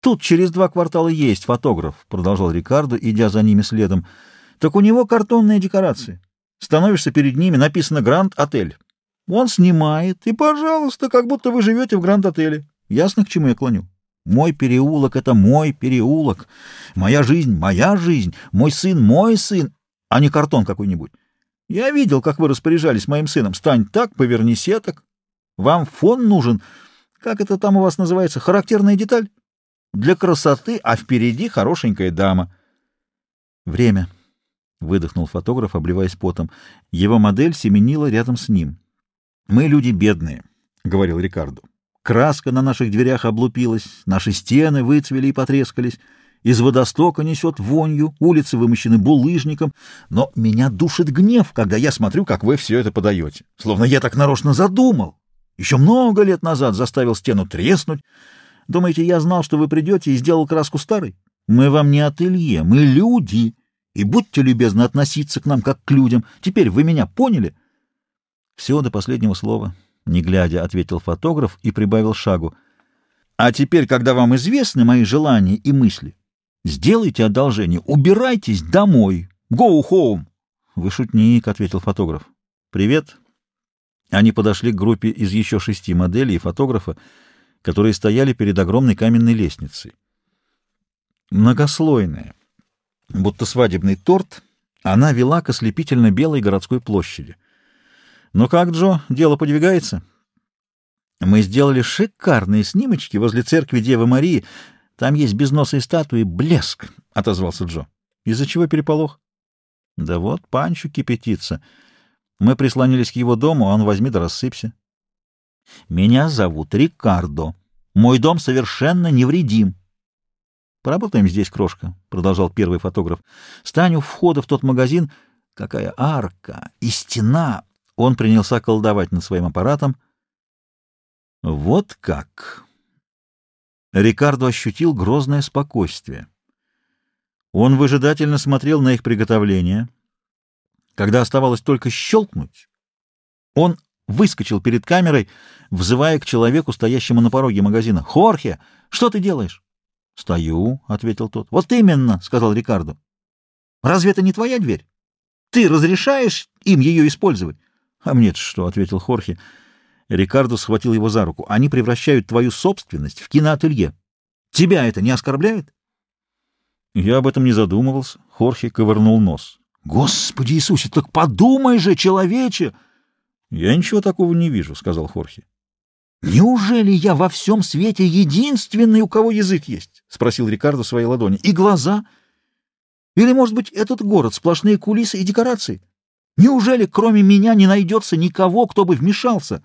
Тут через два квартала есть фотограф, — продолжал Рикардо, идя за ними следом. Так у него картонные декорации. Становишься перед ними, написано «Гранд-отель». Он снимает, и, пожалуйста, как будто вы живете в Гранд-отеле. Ясно, к чему я клоню? Мой переулок — это мой переулок. Моя жизнь — моя жизнь. Мой сын — мой сын, а не картон какой-нибудь. Я видел, как вы распоряжались моим сыном. Стань так, поверни сеток. Вам фон нужен. Как это там у вас называется? Характерная деталь? Для красоты, а впереди хорошенькая дама. Время. Выдохнул фотограф, обливаясь потом. Его модель семенила рядом с ним. «Мы люди бедные», — говорил Рикардо. «Краска на наших дверях облупилась, наши стены выцвели и потрескались». Из водостока несет вонью, улицы вымощены булыжником, но меня душит гнев, когда я смотрю, как вы все это подаете. Словно я так нарочно задумал. Еще много лет назад заставил стену треснуть. Думаете, я знал, что вы придете и сделал краску старой? Мы вам не ателье, мы люди. И будьте любезны относиться к нам как к людям. Теперь вы меня поняли? Все до последнего слова, не глядя, ответил фотограф и прибавил шагу. А теперь, когда вам известны мои желания и мысли, Сделайте одолжение, убирайтесь домой. Go home. Вы шутник, ответил фотограф. Привет. Они подошли к группе из еще шести моделей и фотографа, которые стояли перед огромной каменной лестницей. Многослойная, будто свадебный торт, она вела к ослепительно белой городской площади. «Ну как, Джо, дело подвигается?» «Мы сделали шикарные снимочки возле церкви Девы Марии», там есть безносые статуи. Блеск! — отозвался Джо. — Из-за чего переполох? — Да вот, Панчу кипятится. Мы прислонились к его дому, а он возьми да рассыпься. — Меня зовут Рикардо. Мой дом совершенно невредим. — Поработаем здесь, крошка, — продолжал первый фотограф. — Стань у входа в тот магазин. Какая арка и стена! Он принялся колдовать над своим аппаратом. — Вот как! Рикардо ощутил грозное спокойствие. Он выжидательно смотрел на их приготовление. Когда оставалось только щелкнуть, он выскочил перед камерой, взывая к человеку, стоящему на пороге магазина. «Хорхе, что ты делаешь?» «Стою», — ответил тот. «Вот именно», — сказал Рикардо. «Разве это не твоя дверь? Ты разрешаешь им ее использовать?» «А мне что?» — ответил Хорхе. Рикардо схватил его за руку. «Они превращают твою собственность в киноателье. Тебя это не оскорбляет?» Я об этом не задумывался. Хорхе ковырнул нос. «Господи Иисусе, так подумай же, человече!» «Я ничего такого не вижу», — сказал Хорхе. «Неужели я во всем свете единственный, у кого язык есть?» — спросил Рикардо своей ладони. «И глаза? Или, может быть, этот город — сплошные кулисы и декорации? Неужели кроме меня не найдется никого, кто бы вмешался?»